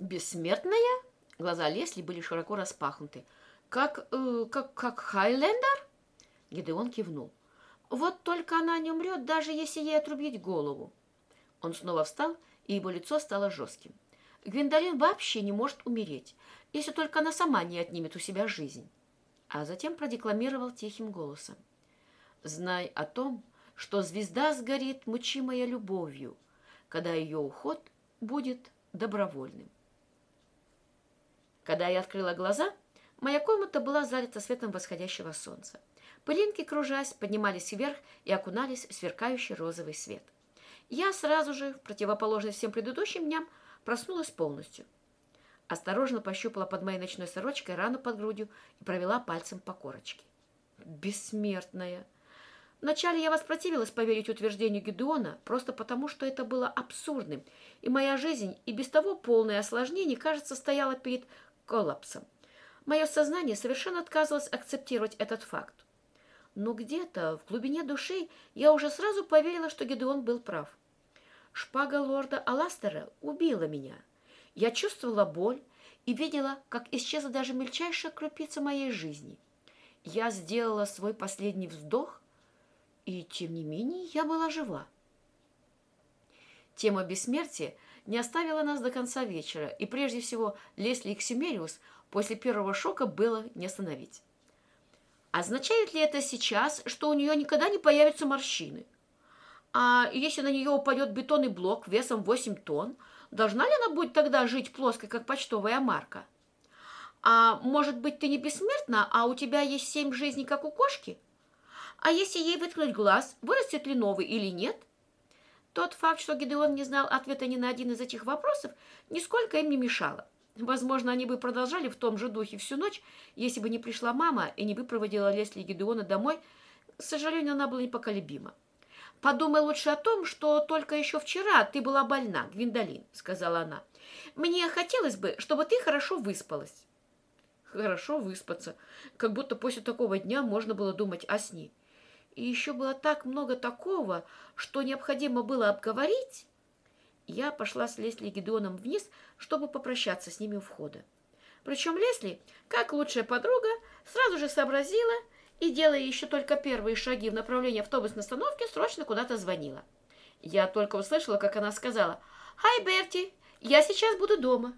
Бессмертная? Глаза Лесли были широко распахнуты. Как, э, как, как Хайлендер? Гидеон кивнул. Вот только она не умрет, даже если ей отрубить голову. Он снова встал, и его лицо стало жестким. Гвиндолин вообще не может умереть, если только она сама не отнимет у себя жизнь. А затем продекламировал тихим голосом. «Знай о том, что звезда сгорит, мучимая любовью, когда ее уход будет добровольным». Когда я открыла глаза, моя комната была залита светом восходящего солнца. Пылинки, кружась, поднимались вверх и окунались в сверкающий розовый свет. Я сразу же, в противоположность всем предыдущим дням, проснулась полностью. Осторожно пощупала под моей ночной сорочкой рану под грудью и провела пальцем по корочке. Бессмертная! Вначале я воспротивилась поверить утверждению Гедеона, просто потому, что это было абсурдным, и моя жизнь, и без того полное осложнений, кажется, стояла перед коллапсом. Мое сознание совершенно отказывалось акцептировать этот факт. Но где-то в глубине души я уже сразу поверила, что Гедеон был прав. Шпага лорда Аластера убила меня. Я чувствовала боль и видела, как исчезла даже мельчайшая крупица моей жизни. Я сделала свой последний вздох, и, тем не менее, я была жива. Тема бессмертия не оставила нас до конца вечера, и прежде всего Лесли Ксимериус после первого шока было не остановить. Означает ли это сейчас, что у нее никогда не появятся морщины? А если на нее упадет бетонный блок весом 8 тонн, должна ли она будет тогда жить плоской, как почтовая марка? А может быть, ты не бессмертна, а у тебя есть семь жизней, как у кошки? А если ей выткнуть глаз, вырастет ли новый или нет? Тот факт, что Гидеон не знал ответа ни на один из этих вопросов, нисколько им не мешало. Возможно, они бы продолжали в том же духе всю ночь, если бы не пришла мама и не выпроводила Лесли и Гидеона домой. К сожалению, она была непоколебима. «Подумай лучше о том, что только еще вчера ты была больна, Гвиндолин», — сказала она. «Мне хотелось бы, чтобы ты хорошо выспалась». Хорошо выспаться, как будто после такого дня можно было думать о сне. И еще было так много такого, что необходимо было обговорить. Я пошла с Лесли и Гедеоном вниз, чтобы попрощаться с ними у входа. Причем Лесли, как лучшая подруга, сразу же сообразила и, делая еще только первые шаги в направлении автобусной остановки, срочно куда-то звонила. Я только услышала, как она сказала «Хай, Берти, я сейчас буду дома».